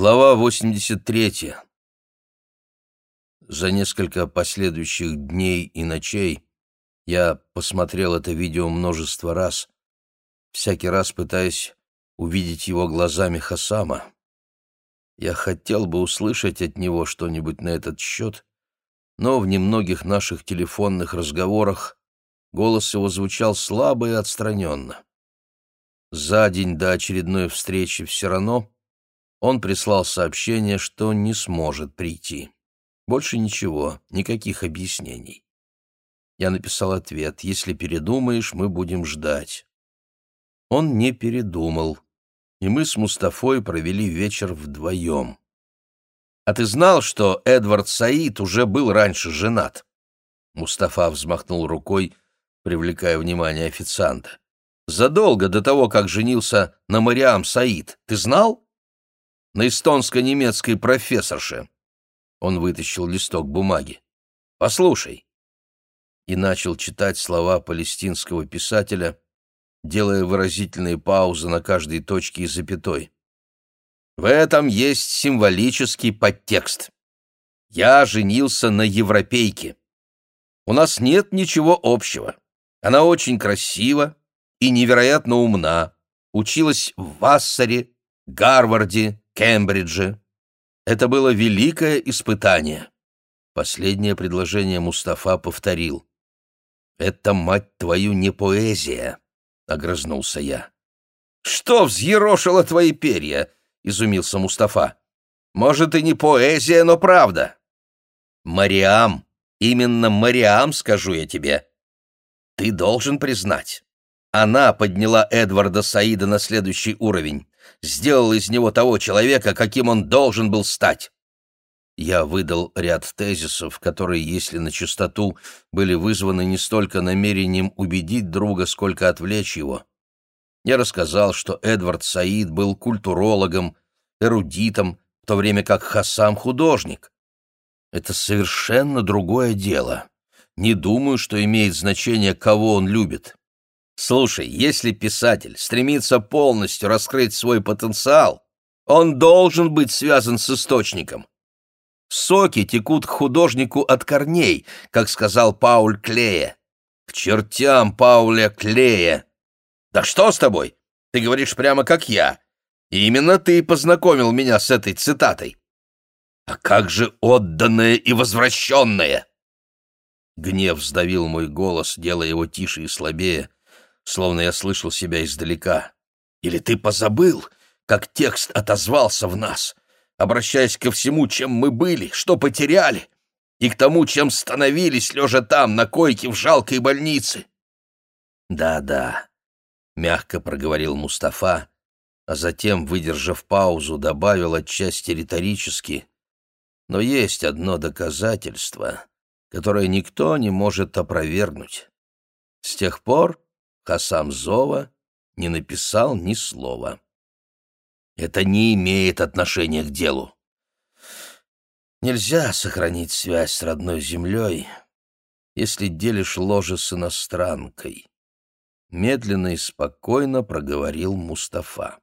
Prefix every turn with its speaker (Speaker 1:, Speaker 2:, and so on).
Speaker 1: Глава 83. За несколько последующих дней и ночей я посмотрел это видео множество раз, всякий раз пытаясь увидеть его глазами Хасама. Я хотел бы услышать от него что-нибудь на этот счет, но в немногих наших телефонных разговорах голос его звучал слабо и отстраненно. За день до очередной встречи в Сирано он прислал сообщение, что не сможет прийти. Больше ничего, никаких объяснений. Я написал ответ «Если передумаешь, мы будем ждать». Он не передумал, и мы с Мустафой провели вечер вдвоем. «А ты знал, что Эдвард Саид уже был раньше женат?» Мустафа взмахнул рукой, привлекая внимание официанта. «Задолго до того, как женился на Мариам Саид. Ты знал?» На эстонско-немецкой профессорше. Он вытащил листок бумаги. «Послушай». И начал читать слова палестинского писателя, делая выразительные паузы на каждой точке и запятой. В этом есть символический подтекст. Я женился на европейке. У нас нет ничего общего. Она очень красива и невероятно умна. Училась в Вассаре, Гарварде, Кембридже. Это было великое испытание. Последнее предложение Мустафа повторил. «Это, мать твою, не поэзия», — огрызнулся я. «Что взъерошило твои перья?» — изумился Мустафа. «Может, и не поэзия, но правда». «Мариам, именно Мариам, скажу я тебе. Ты должен признать. Она подняла Эдварда Саида на следующий уровень сделал из него того человека, каким он должен был стать. Я выдал ряд тезисов, которые, если на чистоту, были вызваны не столько намерением убедить друга, сколько отвлечь его. Я рассказал, что Эдвард Саид был культурологом, эрудитом, в то время как Хасам — художник. Это совершенно другое дело. Не думаю, что имеет значение, кого он любит. Слушай, если писатель стремится полностью раскрыть свой потенциал, он должен быть связан с источником. Соки текут к художнику от корней, как сказал Пауль Клея. К чертям Пауля Клея! Да что с тобой? Ты говоришь прямо как я. И именно ты познакомил меня с этой цитатой. А как же отданное и возвращенное? Гнев сдавил мой голос, делая его тише и слабее словно я слышал себя издалека. Или ты позабыл, как текст отозвался в нас, обращаясь ко всему, чем мы были, что потеряли, и к тому, чем становились, лежа там, на койке в жалкой больнице? Да-да, мягко проговорил Мустафа, а затем, выдержав паузу, добавил отчасти риторически. Но есть одно доказательство, которое никто не может опровергнуть. С тех пор Хасам Зова не написал ни слова. Это не имеет отношения к делу. Нельзя сохранить связь с родной землей, если делишь ложе с иностранкой. Медленно и спокойно проговорил Мустафа.